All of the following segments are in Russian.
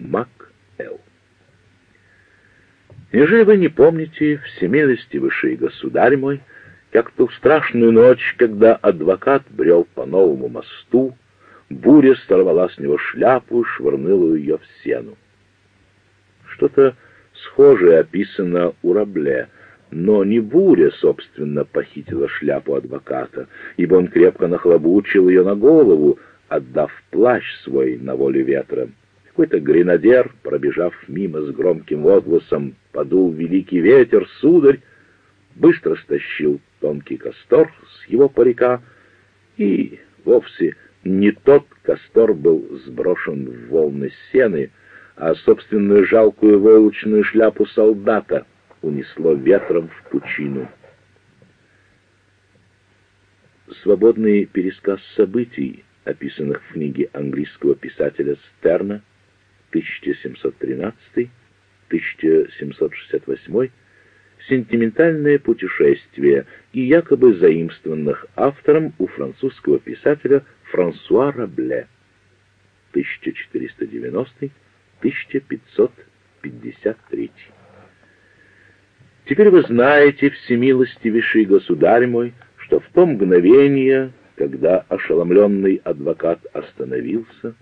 МакЭл. Неужели вы не помните, всемилостивейший государь мой, как ту страшную ночь, когда адвокат брел по новому мосту, буря сорвала с него шляпу и швырнула ее в сену? Что-то схожее описано у Рабле, но не буря, собственно, похитила шляпу адвоката, ибо он крепко нахлобучил ее на голову, отдав плащ свой на волю ветра. Какой-то гренадер, пробежав мимо с громким возгласом, подул великий ветер, сударь, быстро стащил тонкий кастор с его парика, и вовсе не тот кастор был сброшен в волны сены, а собственную жалкую войлочную шляпу солдата унесло ветром в пучину. Свободный пересказ событий, описанных в книге английского писателя Стерна 1713-1768, сентиментальное путешествие и якобы заимствованных автором у французского писателя Франсуа Рабле 1490-1553. Теперь вы знаете, всемилостивейший государь мой, что в то мгновение, когда ошеломленный адвокат остановился,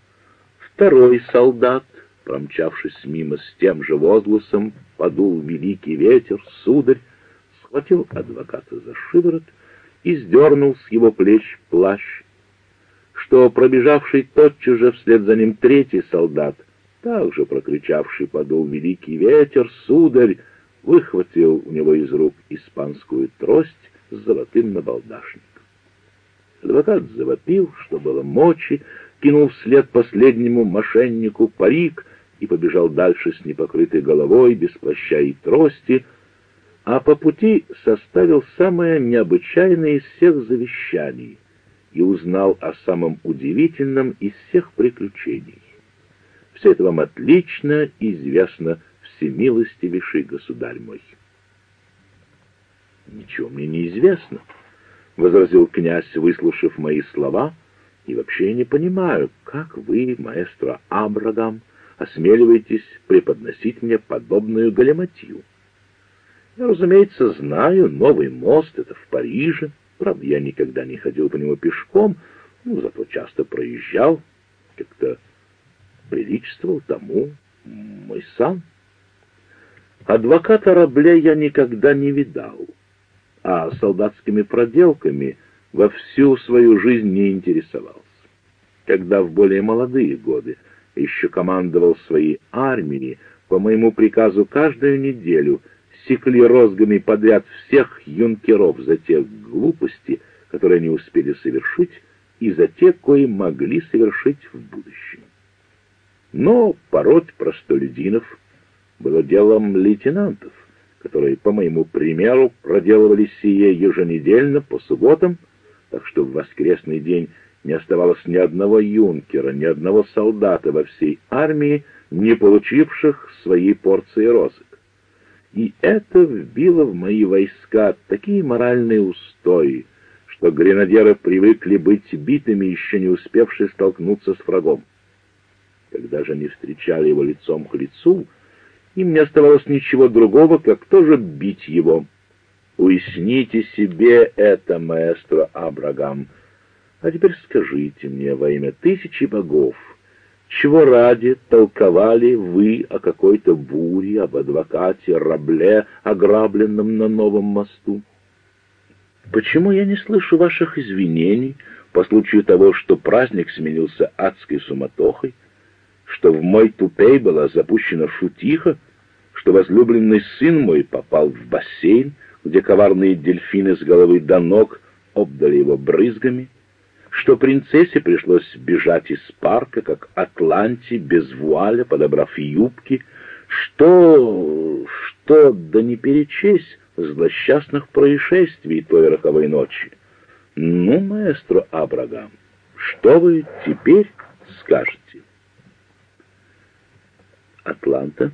второй солдат, промчавшись мимо с тем же возгласом, подул великий ветер, сударь, схватил адвоката за шиворот и сдернул с его плеч плащ, что пробежавший тотчас же вслед за ним третий солдат, также прокричавший подул великий ветер, сударь, выхватил у него из рук испанскую трость с золотым набалдашником. Адвокат завопил, что было мочи, кинул вслед последнему мошеннику парик и побежал дальше с непокрытой головой, без плаща и трости, а по пути составил самое необычайное из всех завещаний и узнал о самом удивительном из всех приключений. Все это вам отлично известно всемилостивейший государь мой. «Ничего мне не известно», — возразил князь, выслушав мои слова, — «и вообще не понимаю, как вы, маэстро Абрагам, осмеливаетесь преподносить мне подобную галиматью. Я, разумеется, знаю, новый мост — это в Париже, правда, я никогда не ходил по нему пешком, но зато часто проезжал, как-то приличествовал тому мой сан». Адвоката Рабле я никогда не видал, а солдатскими проделками во всю свою жизнь не интересовался. Когда в более молодые годы еще командовал своей армией, по моему приказу каждую неделю секли розгами подряд всех юнкеров за те глупости, которые они успели совершить, и за те, кои могли совершить в будущем. Но пороть простолюдинов было делом лейтенантов, которые, по моему примеру, проделывали сие еженедельно по субботам, так что в воскресный день не оставалось ни одного юнкера, ни одного солдата во всей армии, не получивших своей порции розыск. И это вбило в мои войска такие моральные устои, что гренадеры привыкли быть битыми, еще не успевшие столкнуться с врагом. Когда же они встречали его лицом к лицу, им не оставалось ничего другого, как тоже бить его. Уясните себе это, маэстро Абрагам. А теперь скажите мне во имя тысячи богов, чего ради толковали вы о какой-то буре, об адвокате Рабле, ограбленном на новом мосту? Почему я не слышу ваших извинений по случаю того, что праздник сменился адской суматохой, что в мой тупей была запущена шутиха, что возлюбленный сын мой попал в бассейн, где коварные дельфины с головы до ног обдали его брызгами, что принцессе пришлось бежать из парка, как Атланти, без вуаля, подобрав юбки, что... что, да не перечесть злосчастных происшествий той роковой ночи. Ну, маэстро Абрагам, что вы теперь скажете? Атланта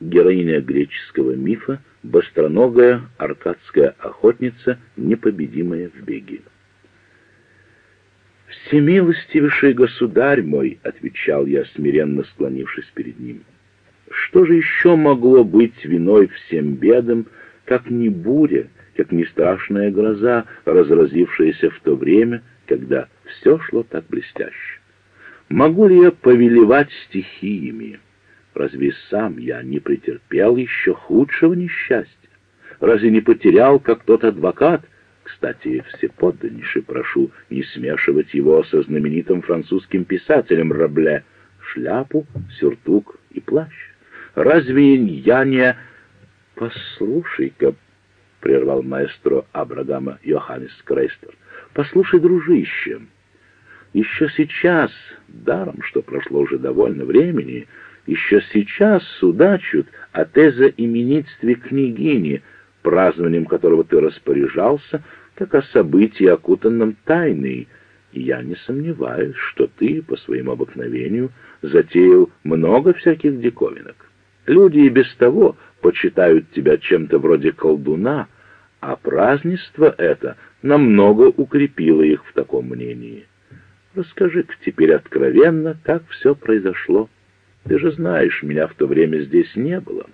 героиня греческого мифа, быстроногая аркадская охотница, непобедимая в беге. «Всемилостивейший государь мой», — отвечал я, смиренно склонившись перед ним, — «что же еще могло быть виной всем бедам, как не буря, как не страшная гроза, разразившаяся в то время, когда все шло так блестяще? Могу ли я повелевать стихиями? Разве сам я не претерпел еще худшего несчастья? Разве не потерял, как тот адвокат, кстати, всеподданнейше прошу не смешивать его со знаменитым французским писателем Рабле, шляпу, сюртук и плащ. Разве я не... Послушай-ка, — прервал маэстро Абрагама Йоханнес Крейстер, — послушай, дружище, еще сейчас, даром, что прошло уже довольно времени, еще сейчас судачут о тезоименитстве княгини, празднованием которого ты распоряжался, как о событии, окутанном тайной, и я не сомневаюсь, что ты, по своему обыкновению, затеял много всяких диковинок. Люди и без того почитают тебя чем-то вроде колдуна, а празднество это намного укрепило их в таком мнении. Расскажи-ка теперь откровенно, как все произошло. Ты же знаешь, меня в то время здесь не было.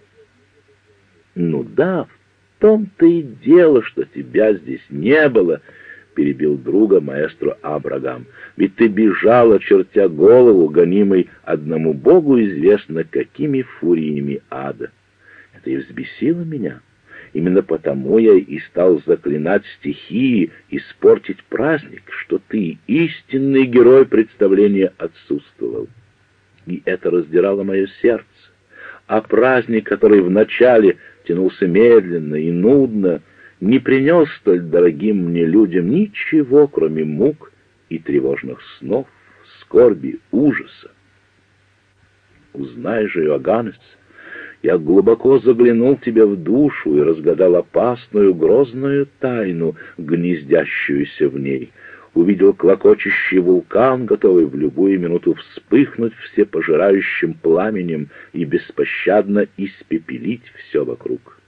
Ну да, в том-то и дело, что тебя здесь не было, — перебил друга маэстро Абрагам. Ведь ты бежал, очертя голову, гонимый одному Богу известно какими фуриями ада. Это и взбесило меня. Именно потому я и стал заклинать стихии, испортить праздник, что ты, истинный герой представления, отсутствовал. И это раздирало мое сердце. А праздник, который вначале тянулся медленно и нудно, не принес столь дорогим мне людям ничего, кроме мук и тревожных снов, скорби, ужаса. Узнай же, Иоганнес, я глубоко заглянул тебе в душу и разгадал опасную, грозную тайну, гнездящуюся в ней — увидел клокочущий вулкан, готовый в любую минуту вспыхнуть всепожирающим пламенем и беспощадно испепелить все вокруг.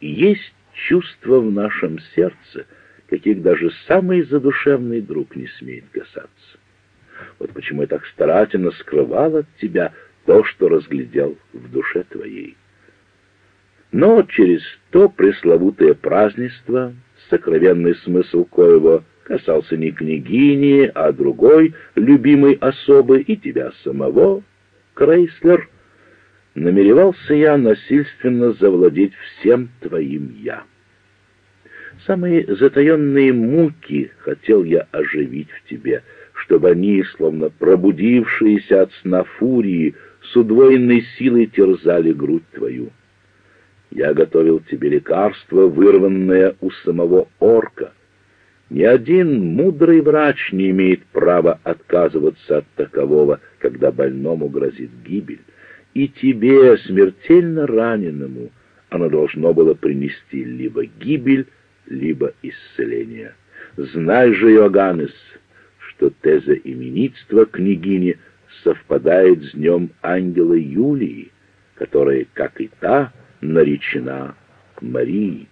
И есть чувства в нашем сердце, каких даже самый задушевный друг не смеет касаться. Вот почему я так старательно скрывал от тебя то, что разглядел в душе твоей. Но через то пресловутое празднество, сокровенный смысл коего — касался не княгини, а другой любимой особы и тебя самого, Крейслер. Намеревался я насильственно завладеть всем твоим «я». Самые затаенные муки хотел я оживить в тебе, чтобы они, словно пробудившиеся от сна фурии, с удвоенной силой терзали грудь твою. Я готовил тебе лекарство, вырванное у самого орка — ни один мудрый врач не имеет права отказываться от такового, когда больному грозит гибель. И тебе, смертельно раненому, оно должно было принести либо гибель, либо исцеление. Знай же, Иоганнес, что теза именитства княгини совпадает с днем ангела Юлии, которая, как и та, наречена Марией.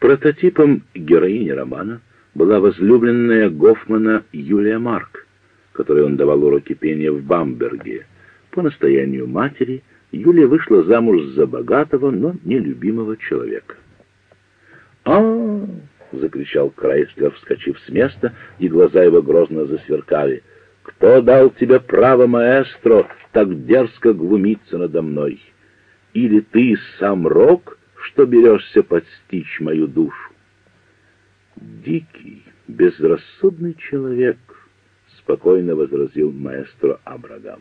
Прототипом героини романа была возлюбленная Гофмана Юлия Марк, которой он давал уроки пения в Бамберге. По настоянию матери Юлия вышла замуж за богатого, но нелюбимого человека. а, закричал Крайслер, вскочив с места, и глаза его грозно засверкали. «Кто дал тебе право, маэстро, так дерзко глумиться надо мной? Или ты сам Рок?» Что берешься подстичь мою душу. Дикий, безрассудный человек, спокойно возразил маэстро Абрагам.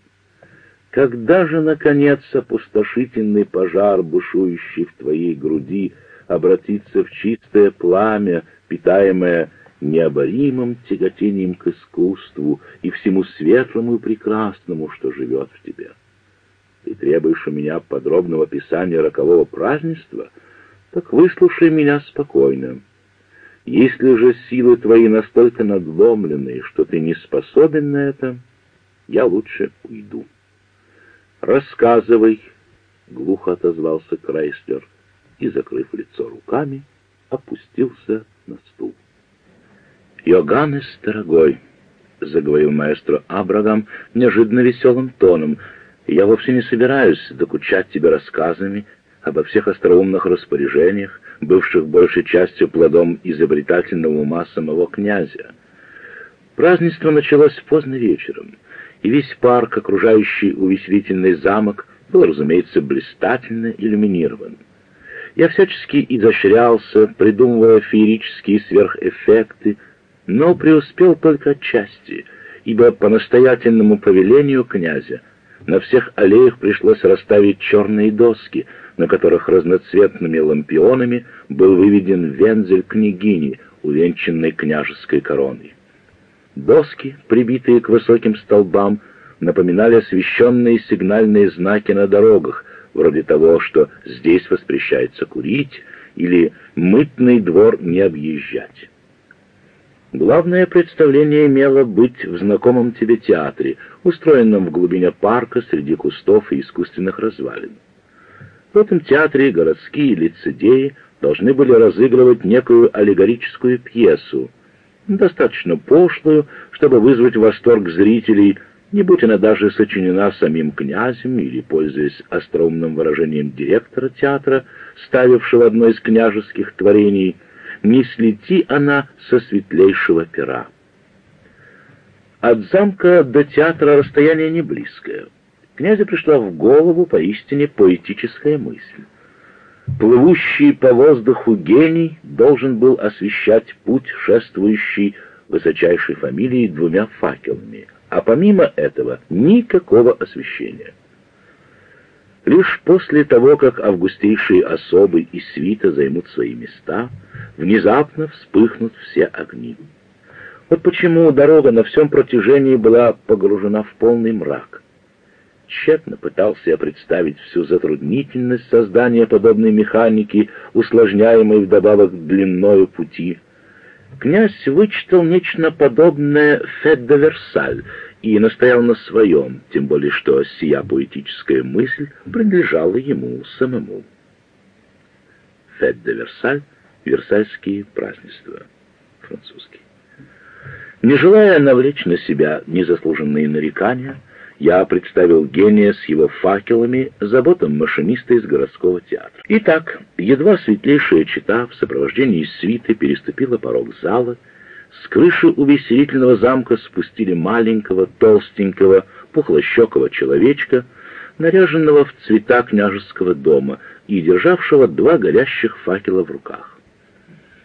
Когда же, наконец, опустошительный пожар, бушующий в твоей груди, обратится в чистое пламя, питаемое необоримым тяготением к искусству и всему светлому и прекрасному, что живет в тебе? Ты требуешь у меня подробного описания рокового празднества? Так выслушай меня спокойно. Если же силы твои настолько надломлены, что ты не способен на это, я лучше уйду. Рассказывай, — глухо отозвался Крайслер и, закрыв лицо руками, опустился на стул. «Йоганнес, дорогой», — заговорил маэстро Абрагам неожиданно веселым тоном, — «я вовсе не собираюсь докучать тебе рассказами обо всех остроумных распоряжениях, бывших большей частью плодом изобретательного ума самого князя. Празднество началось поздно вечером, и весь парк, окружающий увеселительный замок, был, разумеется, блистательно иллюминирован. Я всячески изощрялся, придумывая феерические сверхэффекты, но преуспел только отчасти, ибо по настоятельному повелению князя на всех аллеях пришлось расставить черные доски, на которых разноцветными лампионами был выведен вензель княгини, увенчанной княжеской короной. Доски, прибитые к высоким столбам, напоминали освещенные сигнальные знаки на дорогах, вроде того, что здесь воспрещается курить или мытный двор не объезжать. Главное представление имело быть в знакомом тебе театре, устроенном в глубине парка среди кустов и искусственных развалин. В этом театре городские лицедеи должны были разыгрывать некую аллегорическую пьесу, достаточно пошлую, чтобы вызвать восторг зрителей, не будь она даже сочинена самим князем или, пользуясь остроумным выражением директора театра, ставившего одно из княжеских творений — не слети она со светлейшего пера. От замка до театра расстояние не близкое. Князю пришла в голову поистине поэтическая мысль. Плывущий по воздуху гений должен был освещать путь шествующий высочайшей фамилии двумя факелами, а помимо этого никакого освещения. Лишь после того, как августейшие особы и свита займут свои места, внезапно вспыхнут все огни. Вот почему дорога на всем протяжении была погружена в полный мрак. Тщетно пытался я представить всю затруднительность создания подобной механики, усложняемой вдобавок длиною пути. Князь вычитал нечто подобное Федда Версаль и настоял на своем, тем более что сия поэтическая мысль принадлежала ему самому. Фед де Версаль, Версальские празднества, французский. Не желая навлечь на себя незаслуженные нарекания, я представил гения с его факелами заботам машиниста из городского театра. Итак, едва светлейшая чита в сопровождении свиты переступила порог зала, с крыши увеселительного замка спустили маленького, толстенького, пухлощекого человечка, наряженного в цвета княжеского дома и державшего два горящих факела в руках.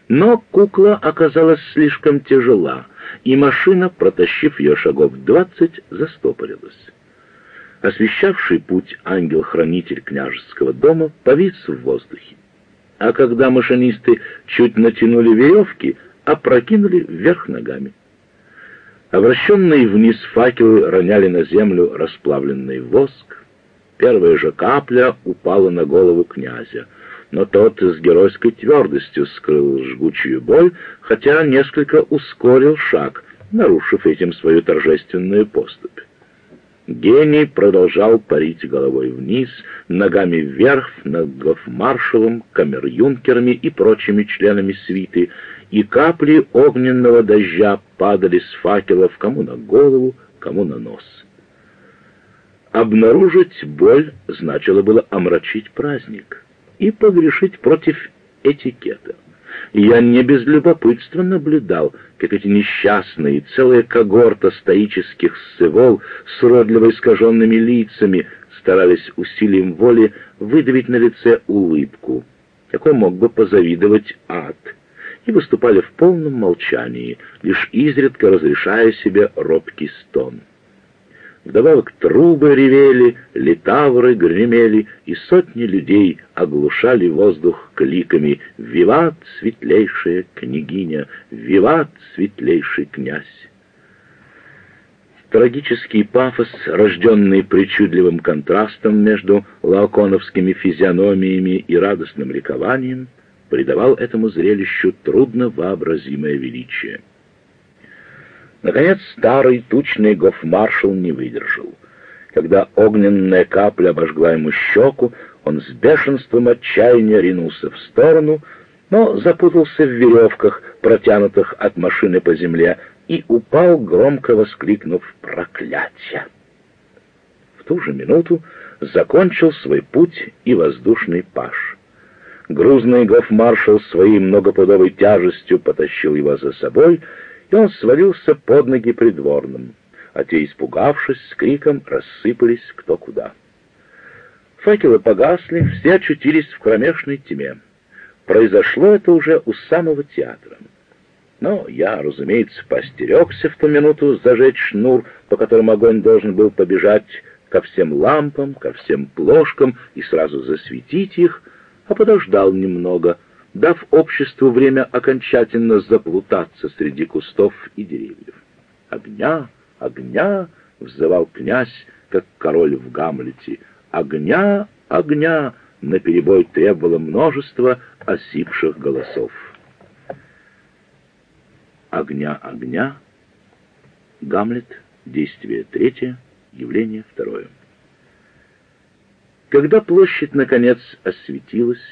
Но кукла оказалась слишком тяжела, и машина, протащив ее шагов двадцать, застопорилась. Освещавший путь ангел-хранитель княжеского дома повис в воздухе. А когда машинисты чуть натянули веревки, опрокинули вверх ногами. Обращенные вниз факелы роняли на землю расплавленный воск. Первая же капля упала на голову князя, но тот с геройской твердостью скрыл жгучую боль, хотя несколько ускорил шаг, нарушив этим свою торжественную поступь. Гений продолжал парить головой вниз, ногами вверх над гофмаршалом, камер-юнкерами и прочими членами свиты, и капли огненного дождя падали с факелов кому на голову, кому на нос. Обнаружить боль значило было омрачить праздник и погрешить против этикета. Я не без любопытства наблюдал, как эти несчастные, целая когорта стоических сывол с уродливо искаженными лицами старались усилием воли выдавить на лице улыбку, какой мог бы позавидовать ад — и выступали в полном молчании, лишь изредка разрешая себе робкий стон. Вдобавок трубы ревели, литавры гремели, и сотни людей оглушали воздух кликами «Виват, светлейшая княгиня! Виват, светлейший князь!» Трагический пафос, рожденный причудливым контрастом между лаоконовскими физиономиями и радостным ликованием, придавал этому зрелищу трудно вообразимое величие. Наконец старый тучный гофмаршал не выдержал. Когда огненная капля обожгла ему щеку, он с бешенством отчаяния ринулся в сторону, но запутался в веревках, протянутых от машины по земле, и упал, громко воскликнув «Проклятие!». В ту же минуту закончил свой путь и воздушный паш. Грузный гофмаршал своей многопудовой тяжестью потащил его за собой, и он свалился под ноги придворным, а те, испугавшись, с криком рассыпались кто куда. Факелы погасли, все очутились в кромешной тьме. Произошло это уже у самого театра. Но я, разумеется, постерегся в ту минуту зажечь шнур, по которому огонь должен был побежать ко всем лампам, ко всем плошкам и сразу засветить их, а подождал немного, дав обществу время окончательно заплутаться среди кустов и деревьев. «Огня! Огня!» — взывал князь, как король в Гамлете. «Огня! Огня!» — наперебой требовало множество осипших голосов огня огня, Гамлет, действие третье, явление второе. Когда площадь, наконец, осветилась,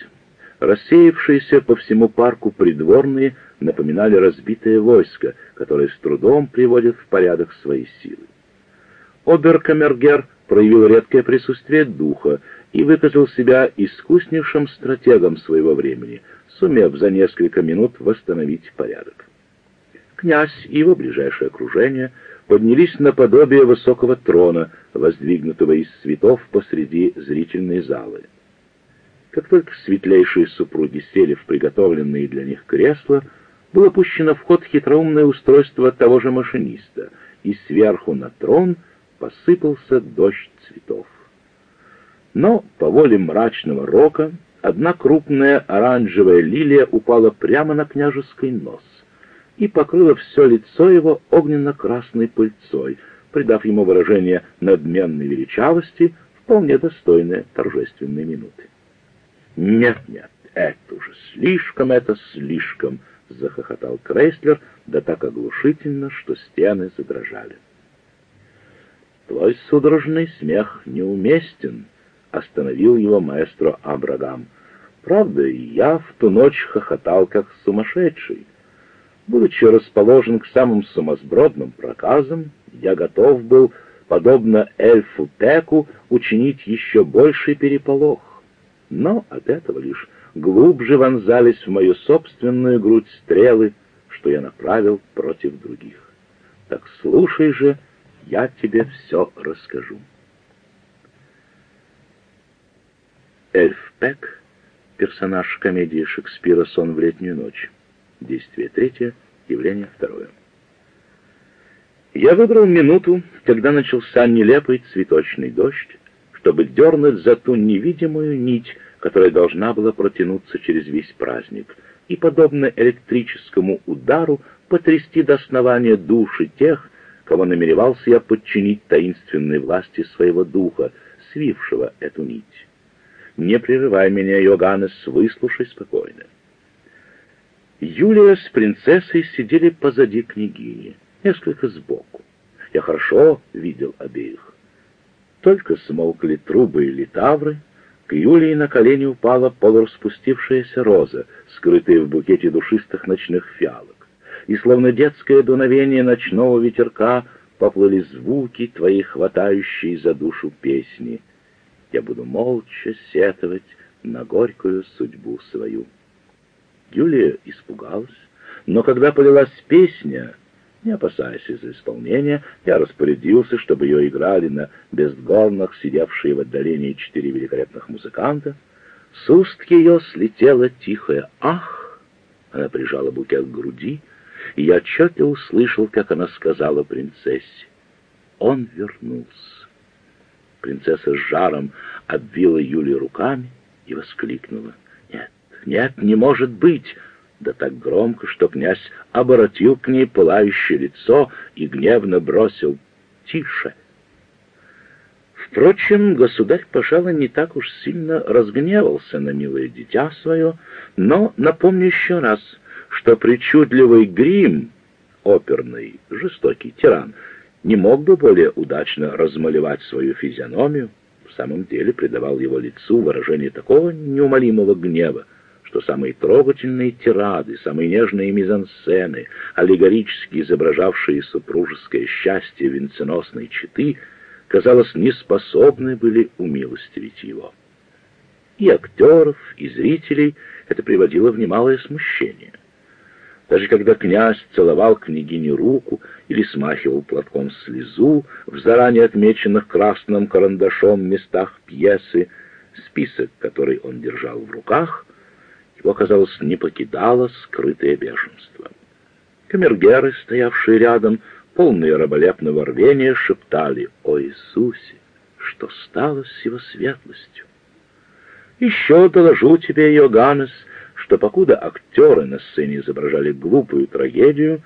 рассеявшиеся по всему парку придворные напоминали разбитое войско, которое с трудом приводит в порядок свои силы. Оберкамергер проявил редкое присутствие духа и выказал себя искуснейшим стратегом своего времени, сумев за несколько минут восстановить порядок. Князь и его ближайшее окружение поднялись наподобие высокого трона, воздвигнутого из цветов посреди зрительной залы. Как только светлейшие супруги сели в приготовленные для них кресла, было пущено в ход хитроумное устройство того же машиниста, и сверху на трон посыпался дождь цветов. Но по воле мрачного рока одна крупная оранжевая лилия упала прямо на княжеский нос и покрыла все лицо его огненно-красной пыльцой, придав ему выражение надменной величавости, вполне достойное торжественной минуты. «Нет, нет, это уже слишком, это слишком!» — захохотал Крейслер, да так оглушительно, что стены задрожали. «Твой судорожный смех неуместен», — остановил его маэстро Абрагам. «Правда, я в ту ночь хохотал, как сумасшедший. Будучи расположен к самым сумасбродным проказам, я готов был, подобно эльфу Теку, учинить еще больший переполох. Но от этого лишь глубже вонзались в мою собственную грудь стрелы, что я направил против других. Так слушай же, я тебе все расскажу. Эльф Пек, персонаж комедии Шекспира «Сон в летнюю ночь», Действие третье, явление второе. Я выбрал минуту, когда начался нелепый цветочный дождь, чтобы дернуть за ту невидимую нить, которая должна была протянуться через весь праздник, и, подобно электрическому удару, потрясти до основания души тех, кого намеревался я подчинить таинственной власти своего духа, свившего эту нить. Не прерывай меня, Йоганнес, выслушай спокойно. Юлия с принцессой сидели позади княгини, несколько сбоку. Я хорошо видел обеих. Только смолкли трубы и литавры, к Юлии на колени упала полураспустившаяся роза, скрытая в букете душистых ночных фиалок. И словно детское дуновение ночного ветерка поплыли звуки твои, хватающие за душу песни. Я буду молча сетовать на горькую судьбу свою. Юлия испугалась, но когда полилась песня, не опасаясь из исполнения, я распорядился, чтобы ее играли на безгорнах, сидевшие в отдалении четыре великолепных музыканта. С уст ее слетело тихое «Ах!» Она прижала букет к груди, и я отчетливо услышал, как она сказала принцессе. Он вернулся. Принцесса с жаром обвила Юлию руками и воскликнула. «Нет, нет, не может быть!» Да так громко, что князь оборотил к ней пылающее лицо и гневно бросил «Тише!» Впрочем, государь, пожалуй, не так уж сильно разгневался на милое дитя свое, но напомню еще раз, что причудливый грим, оперный, жестокий тиран, не мог бы более удачно размалевать свою физиономию, в самом деле придавал его лицу выражение такого неумолимого гнева, что самые трогательные тирады, самые нежные мизансцены, аллегорически изображавшие супружеское счастье венценосной четы, казалось, не способны были умилостивить его. И актеров, и зрителей это приводило в немалое смущение. Даже когда князь целовал княгине руку или смахивал платком слезу в заранее отмеченных красным карандашом местах пьесы, список, который он держал в руках, его, казалось, не покидало скрытое бешенство. Камергеры, стоявшие рядом, полные раболепного рвения, шептали «О Иисусе! Что стало с его светлостью?» «Еще доложу тебе, Йоганнес, что покуда актеры на сцене изображали глупую трагедию,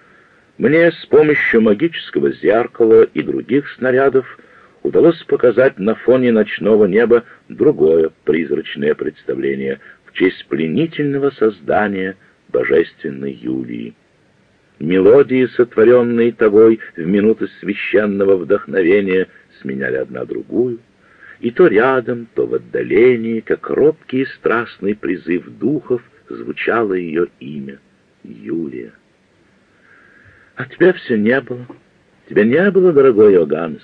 мне с помощью магического зеркала и других снарядов удалось показать на фоне ночного неба другое призрачное представление честь пленительного создания божественной Юлии. Мелодии, сотворенные тобой в минуты священного вдохновения, сменяли одна другую, и то рядом, то в отдалении, как робкий и страстный призыв духов, звучало ее имя — Юлия. А тебя все не было. Тебя не было, дорогой Иоганнес.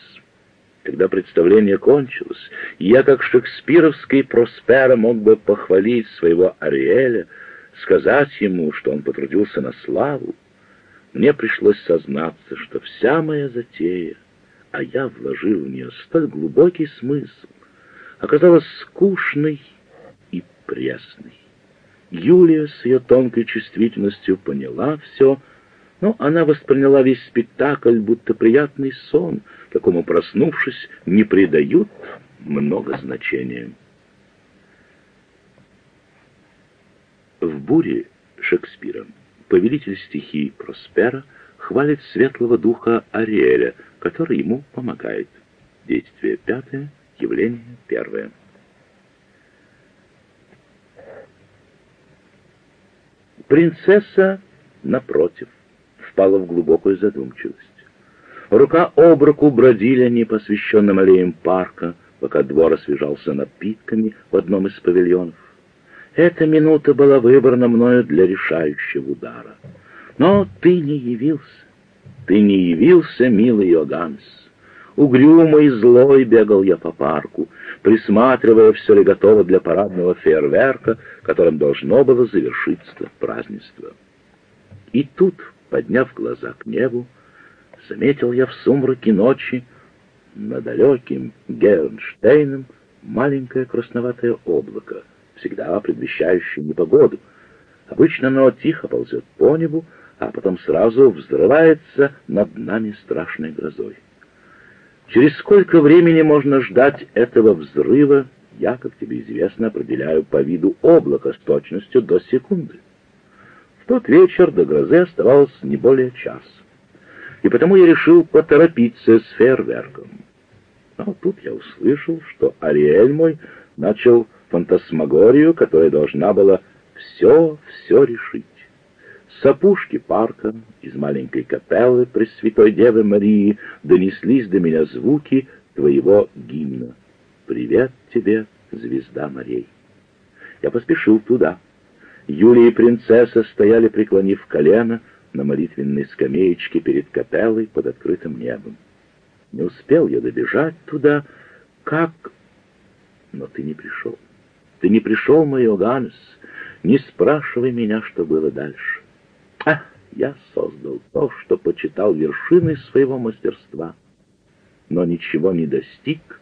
Когда представление кончилось, я, как шекспировский Проспера, мог бы похвалить своего Ариэля, сказать ему, что он потрудился на славу. Мне пришлось сознаться, что вся моя затея, а я вложил в нее столь глубокий смысл, оказалась скучной и пресной. Юлия с ее тонкой чувствительностью поняла все, но она восприняла весь спектакль, будто приятный сон, какому, проснувшись, не придают много значения. В «Буре» Шекспира повелитель стихий Проспера хвалит светлого духа Ариэля, который ему помогает. Действие пятое, явление первое. Принцесса, напротив, впала в глубокую задумчивость. Рука об руку бродили они по освещенным аллеям парка, пока двор освежался напитками в одном из павильонов. Эта минута была выбрана мною для решающего удара. Но ты не явился. Ты не явился, милый Йоганс. Угрюмый и злой бегал я по парку, присматривая, все ли готово для парадного фейерверка, которым должно было завершиться празднество. И тут, подняв глаза к небу, заметил я в сумраке ночи над далеким Гернштейном маленькое красноватое облако, всегда предвещающее непогоду. Обычно оно тихо ползет по небу, а потом сразу взрывается над нами страшной грозой. Через сколько времени можно ждать этого взрыва, я, как тебе известно, определяю по виду облака с точностью до секунды. В тот вечер до грозы оставалось не более часа, и потому я решил поторопиться с фейерверком. Но тут я услышал, что Ариэль мой начал фантасмагорию, которая должна была все-все решить. С опушки парка, из маленькой капеллы Пресвятой Девы Марии, донеслись до меня звуки твоего гимна. «Привет тебе, звезда морей!» Я поспешил туда. Юлия и принцесса стояли, преклонив колено, на молитвенной скамеечке перед капеллой под открытым небом. Не успел я добежать туда, как... Но ты не пришел. Ты не пришел, мой Иоганнес. Не спрашивай меня, что было дальше. А, я создал то, что почитал вершиной своего мастерства, но ничего не достиг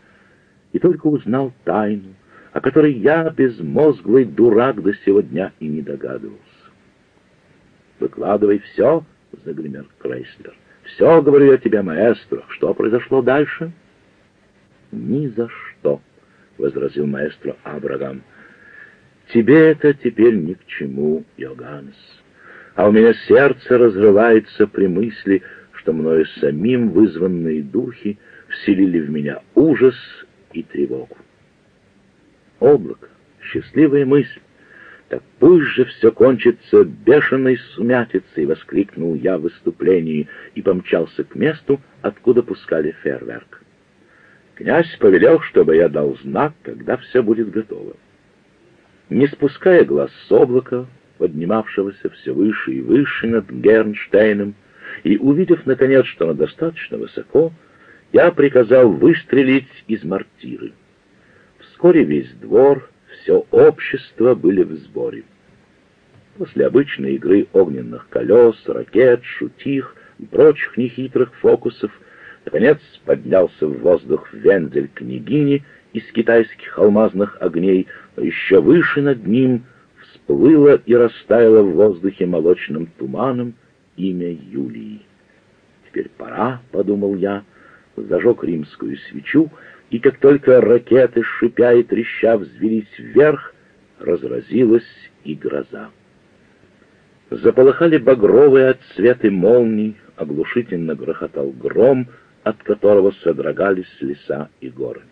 и только узнал тайну, о которой я, безмозглый дурак, до сего дня и не догадывался. «Выкладывай все», — загремел Крейслер. «Все, говорю я тебе, маэстро. Что произошло дальше?» «Ни за что», — возразил маэстро Абрагам. «Тебе это теперь ни к чему, Йоганнес а у меня сердце разрывается при мысли, что мною самим вызванные духи вселили в меня ужас и тревогу. Облако, счастливая мысль, так пусть же все кончится бешеной сумятицей, воскликнул я в выступлении и помчался к месту, откуда пускали фейерверк. Князь повелел, чтобы я дал знак, когда все будет готово. Не спуская глаз с облака, поднимавшегося все выше и выше над Гернштейном, и увидев, наконец, что оно достаточно высоко, я приказал выстрелить из мортиры. Вскоре весь двор, все общество были в сборе. После обычной игры огненных колес, ракет, шутих и прочих нехитрых фокусов, наконец поднялся в воздух вензель княгини из китайских алмазных огней, но еще выше над ним всплыло и растаяло в воздухе молочным туманом имя Юлии. «Теперь пора», — подумал я, зажег римскую свечу, и как только ракеты, шипя и треща, взвелись вверх, разразилась и гроза. Заполыхали багровые отцветы молний, оглушительно грохотал гром, от которого содрогались леса и горы.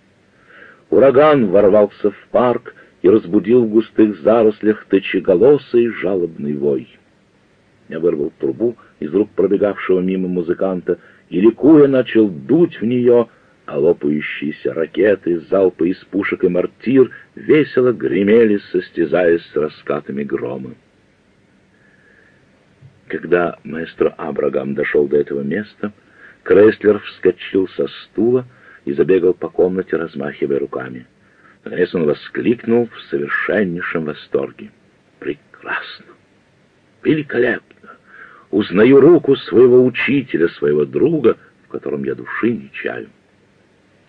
Ураган ворвался в парк и разбудил в густых зарослях тычеголосый жалобный вой. Я вырвал трубу из рук пробегавшего мимо музыканта и, ликуя, начал дуть в нее, а лопающиеся ракеты, залпы из пушек и мортир весело гремели, состязаясь с раскатами грома. Когда маэстро Абрагам дошел до этого места, Крейслер вскочил со стула и забегал по комнате, размахивая руками. Наконец он воскликнул в совершеннейшем восторге. «Прекрасно! Великолепно! Узнаю руку своего учителя, своего друга, в котором я души не чаю».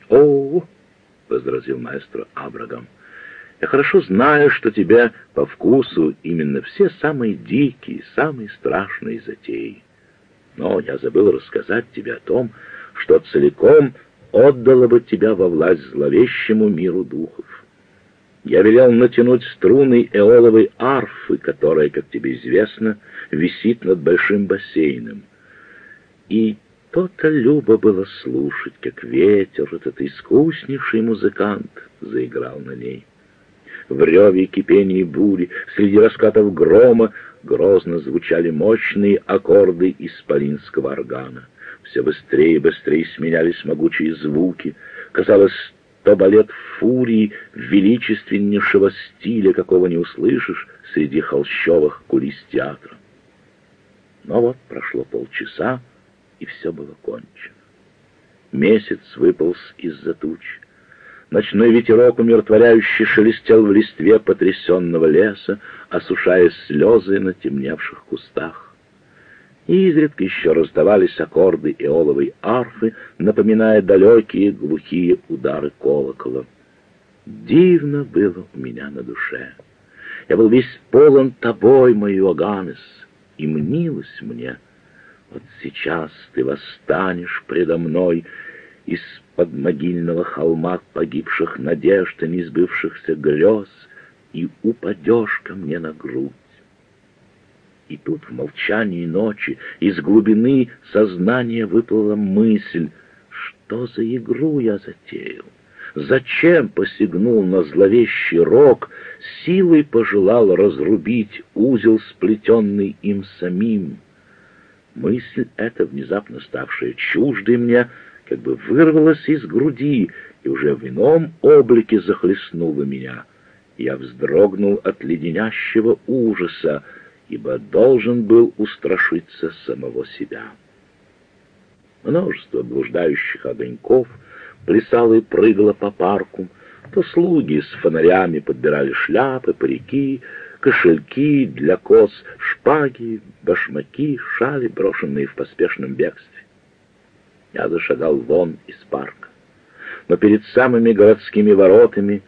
«О!» — возразил маэстро Абрагам — я хорошо знаю, что тебе по вкусу именно все самые дикие, самые страшные затеи. Но я забыл рассказать тебе о том, что целиком отдало бы тебя во власть зловещему миру духов. Я велел натянуть струны эоловой арфы, которая, как тебе известно, висит над большим бассейном. И то-то любо было слушать, как ветер, этот искуснейший музыкант, заиграл на ней в реве кипении бури, среди раскатов грома грозно звучали мощные аккорды исполинского органа. Все быстрее и быстрее сменялись могучие звуки. Казалось, то балет фурии величественнейшего стиля, какого не услышишь среди холщовых кулис театра. Но вот прошло полчаса, и все было кончено. Месяц выполз из-за туч. Ночной ветерок умиротворяюще шелестел в листве потрясенного леса, осушая слезы на темневших кустах. И изредка еще раздавались аккорды эоловой арфы, напоминая далекие глухие удары колокола. Дивно было у меня на душе. Я был весь полон тобой, мой Иоганнес, и мнилось мне, вот сейчас ты восстанешь предо мной, из-под могильного холма погибших надежд и несбывшихся грез, и упадешь ко мне на грудь. И тут в молчании ночи из глубины сознания выплыла мысль, что за игру я затеял, зачем посягнул на зловещий рог, силой пожелал разрубить узел, сплетенный им самим. Мысль эта, внезапно ставшая чуждой мне, — как бы вырвалась из груди и уже в ином облике захлестнула меня. Я вздрогнул от леденящего ужаса, ибо должен был устрашиться самого себя. Множество блуждающих огоньков плясало и прыгало по парку, то слуги с фонарями подбирали шляпы, парики, кошельки для коз, шпаги, башмаки, шали, брошенные в поспешном бегстве. Я зашагал вон из парка. Но перед самыми городскими воротами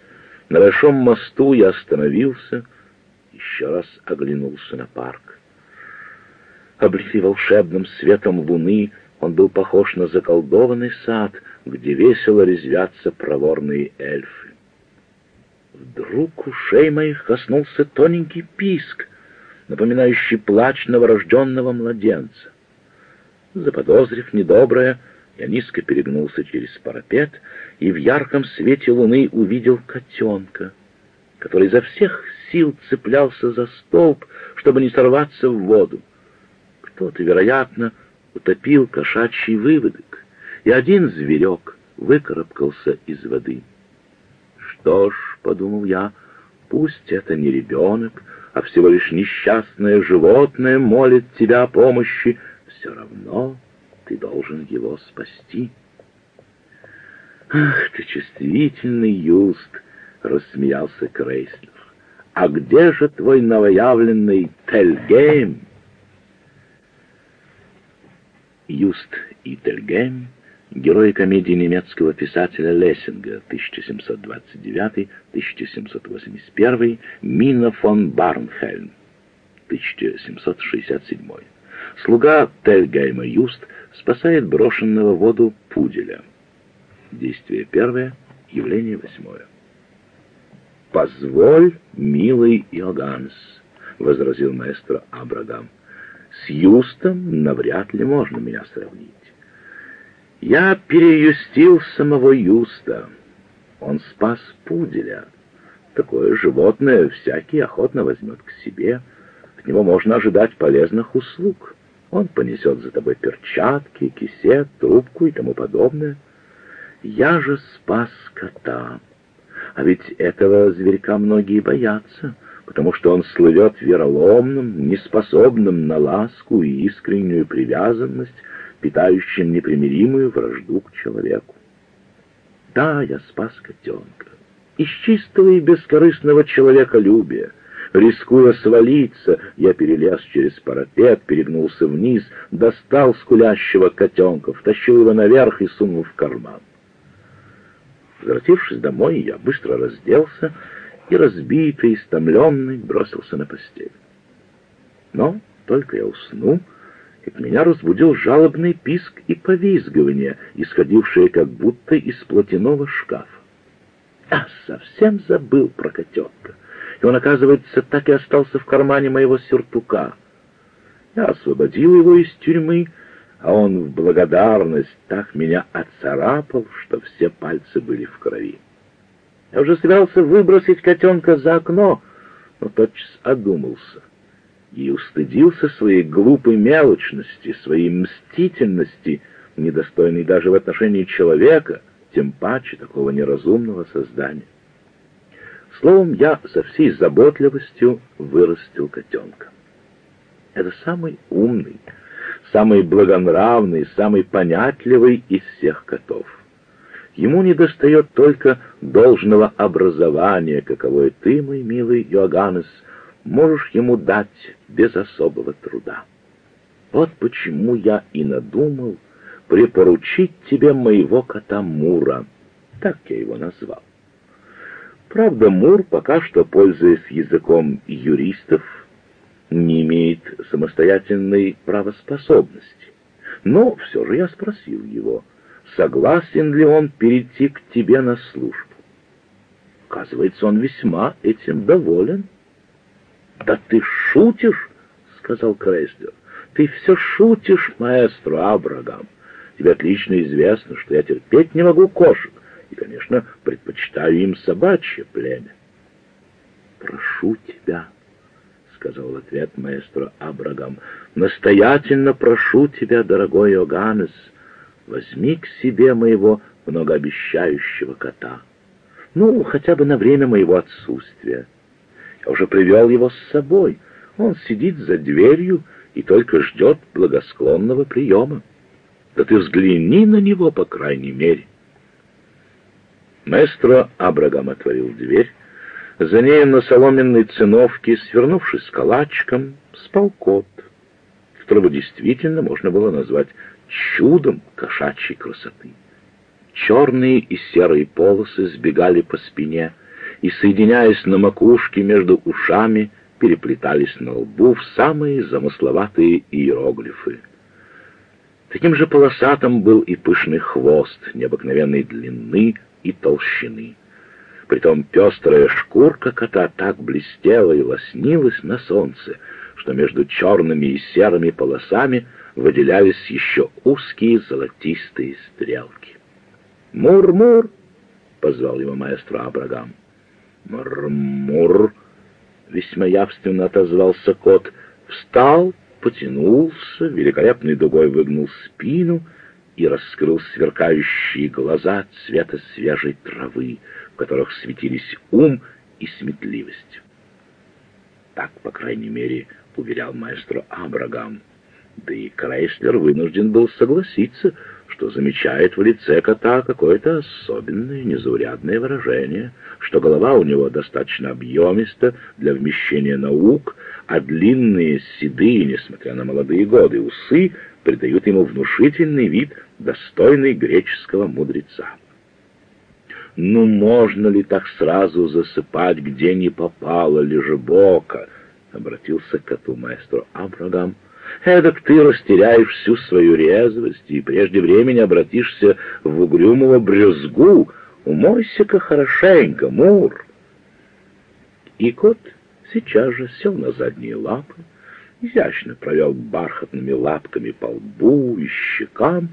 на большом мосту я остановился, еще раз оглянулся на парк. Облитый волшебным светом луны, он был похож на заколдованный сад, где весело резвятся проворные эльфы. Вдруг ушей моих коснулся тоненький писк, напоминающий плач новорожденного младенца. Заподозрив недоброе, я низко перегнулся через парапет и в ярком свете луны увидел котенка, который изо всех сил цеплялся за столб, чтобы не сорваться в воду. Кто-то, вероятно, утопил кошачий выводок, и один зверек выкарабкался из воды. «Что ж», — подумал я, — Пусть это не ребенок, а всего лишь несчастное животное молит тебя о помощи, все равно ты должен его спасти. «Ах ты, чувствительный Юст!» — рассмеялся Крейслер. «А где же твой новоявленный Тельгейм?» Юст и Тельгейм — герои комедии немецкого писателя Лессинга 1729-1781, Мина фон Барнхельм 1767. Слуга Тельгейма Юст спасает брошенного в воду пуделя — Действие первое, явление восьмое. «Позволь, милый Иоганнес», — возразил маэстро Абрагам, — «с Юстом навряд ли можно меня сравнить. Я переюстил самого Юста. Он спас пуделя. Такое животное всякий охотно возьмет к себе. От него можно ожидать полезных услуг. Он понесет за тобой перчатки, кисет, трубку и тому подобное». Я же спас кота. А ведь этого зверька многие боятся, потому что он слывет вероломным, неспособным на ласку и искреннюю привязанность, питающим непримиримую вражду к человеку. Да, я спас котенка. Из чистого и бескорыстного человеколюбия. Рискуя свалиться, я перелез через парапет, перегнулся вниз, достал скулящего котенка, втащил его наверх и сунул в карман. Возвратившись домой, я быстро разделся и, разбитый, истомленный, бросился на постель. Но только я уснул, как меня разбудил жалобный писк и повизгивание, исходившие как будто из платяного шкафа. А, совсем забыл про котенка. И он, оказывается, так и остался в кармане моего сюртука. Я освободил его из тюрьмы, а он в благодарность так меня отцарапал, что все пальцы были в крови. Я уже собирался выбросить котенка за окно, но тотчас одумался и устыдился своей глупой мелочности, своей мстительности, недостойной даже в отношении человека, тем паче такого неразумного создания. Словом, я со всей заботливостью вырастил котенка. Это самый умный, самый благонравный, самый понятливый из всех котов. Ему недостает только должного образования, каковое ты, мой милый Йоганнес, можешь ему дать без особого труда. Вот почему я и надумал припоручить тебе моего кота Мура, так я его назвал. Правда, Мур, пока что, пользуясь языком юристов, не имеет самостоятельной правоспособности. Но все же я спросил его, согласен ли он перейти к тебе на службу. Оказывается, он весьма этим доволен. «Да ты шутишь?» — сказал Крейслер. «Ты все шутишь, маэстро Абрагам. Тебе отлично известно, что я терпеть не могу кошек, и, конечно, предпочитаю им собачье племя. Прошу тебя» сказал в ответ маэстро Абрагам. «Настоятельно прошу тебя, дорогой Оганес, возьми к себе моего многообещающего кота. Ну, хотя бы на время моего отсутствия. Я уже привел его с собой. Он сидит за дверью и только ждет благосклонного приема. Да ты взгляни на него, по крайней мере». Маэстро Абрагам отворил дверь, за ней на соломенной циновке, свернувшись калачиком, спал кот, которого действительно можно было назвать чудом кошачьей красоты. Черные и серые полосы сбегали по спине и, соединяясь на макушке между ушами, переплетались на лбу в самые замысловатые иероглифы. Таким же полосатым был и пышный хвост необыкновенной длины и толщины. Притом пестрая шкурка кота так блестела и лоснилась на солнце, что между черными и серыми полосами выделялись еще узкие золотистые стрелки. «Мур-мур!» — позвал его маэстро Абрагам. «Мур-мур!» — весьма явственно отозвался кот. Встал, потянулся, великолепной дугой выгнул спину и раскрыл сверкающие глаза цвета свежей травы — в которых светились ум и сметливость. Так, по крайней мере, уверял маэстро Абрагам. Да и Крейслер вынужден был согласиться, что замечает в лице кота какое-то особенное, незаурядное выражение, что голова у него достаточно объемиста для вмещения наук, а длинные, седые, несмотря на молодые годы, усы придают ему внушительный вид, достойный греческого мудреца. «Ну, можно ли так сразу засыпать, где не попало, лежебока?» — обратился к коту маэстро Абрагам. Эдак ты растеряешь всю свою резвость и прежде времени обратишься в угрюмого брюзгу. Умойся-ка хорошенько, Мур. И кот сейчас же сел на задние лапы, изящно провел бархатными лапками по лбу и щекам,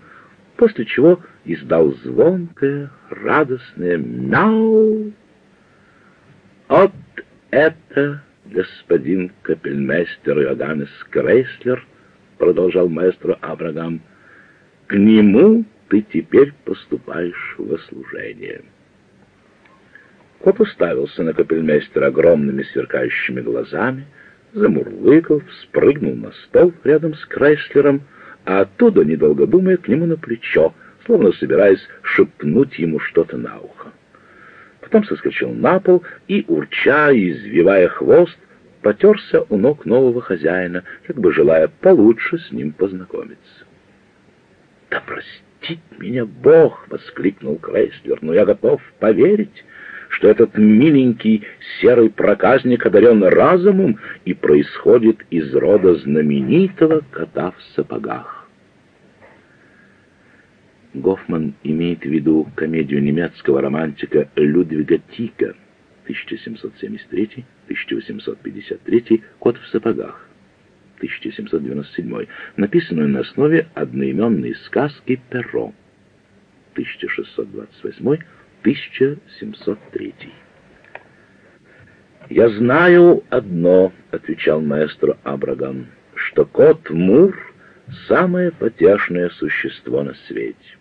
после чего издал звонкое, радостное «мяу». «От это господин капельмейстер Иоганнес Крейслер, продолжал маэстро Абрагам, к нему ты теперь поступаешь во служение. Кот уставился на капельмейстера огромными сверкающими глазами, замурлыкал, спрыгнул на стол рядом с Крейслером, а оттуда, недолго думая, к нему на плечо, словно собираясь шепнуть ему что-то на ухо потом соскочил на пол и, урча и извивая хвост, потерся у ног нового хозяина, как бы желая получше с ним познакомиться. «Да простит меня Бог!» — воскликнул Крейслер. «Но я готов поверить, что этот миленький серый проказник одарен разумом и происходит из рода знаменитого кота в сапогах». Гофман имеет в виду комедию немецкого романтика Людвига Тика 1773-1853 «Кот в сапогах» 1797, написанную на основе одноименной сказки «Перро» 1628-1703. «Я знаю одно», — отвечал маэстро Абрагам, — «что кот Мур — самое потешное существо на свете»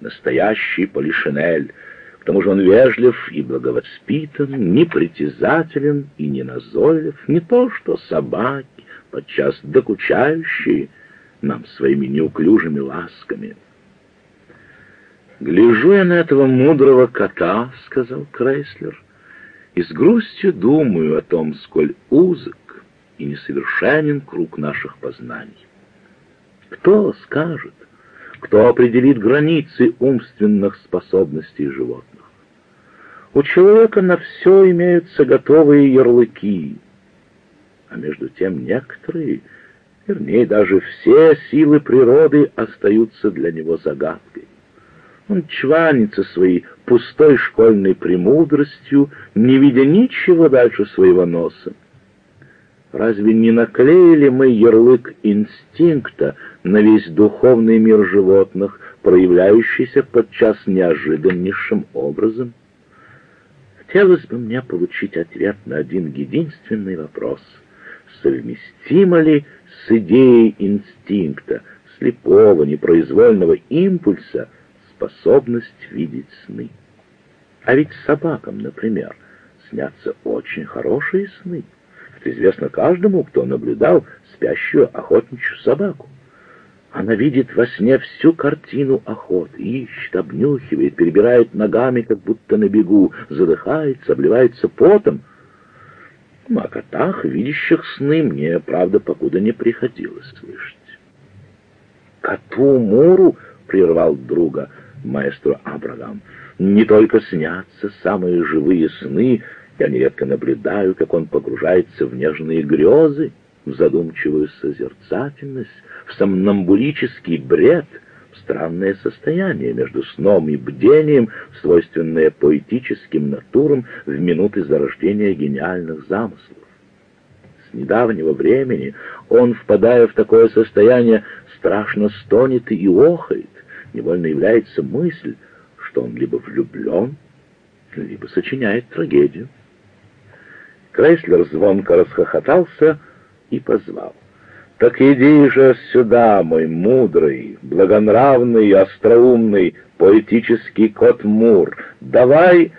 настоящий полишинель. К тому же он вежлив и благовоспитан, непритязателен и не назойлив, не то что собаки, подчас докучающие нам своими неуклюжими ласками. «Гляжу я на этого мудрого кота», — сказал Крейслер, — «и с грустью думаю о том, сколь узок и несовершенен круг наших познаний. Кто скажет, кто определит границы умственных способностей животных. У человека на все имеются готовые ярлыки, а между тем некоторые, вернее даже все силы природы остаются для него загадкой. Он чванится своей пустой школьной премудростью, не видя ничего дальше своего носа. Разве не наклеили мы ярлык инстинкта на весь духовный мир животных, проявляющийся подчас неожиданнейшим образом? Хотелось бы мне получить ответ на один единственный вопрос. Совместимо ли с идеей инстинкта, слепого, непроизвольного импульса, способность видеть сны? А ведь собакам, например, снятся очень хорошие сны известно каждому, кто наблюдал спящую охотничью собаку. Она видит во сне всю картину охоты, ищет, обнюхивает, перебирает ногами, как будто на бегу, задыхается, обливается потом. Ну, о котах, видящих сны, мне, правда, покуда не приходилось слышать. «Коту Муру!» — прервал друга маэстро Абрагам. «Не только снятся самые живые сны, я нередко наблюдаю, как он погружается в нежные грезы, в задумчивую созерцательность, в сомнамбулический бред, в странное состояние между сном и бдением, свойственное поэтическим натурам в минуты зарождения гениальных замыслов. С недавнего времени он, впадая в такое состояние, страшно стонет и охает, невольно является мысль, что он либо влюблен, либо сочиняет трагедию. Крейслер звонко расхохотался и позвал. «Так иди же сюда, мой мудрый, благонравный, остроумный, поэтический кот Мур, давай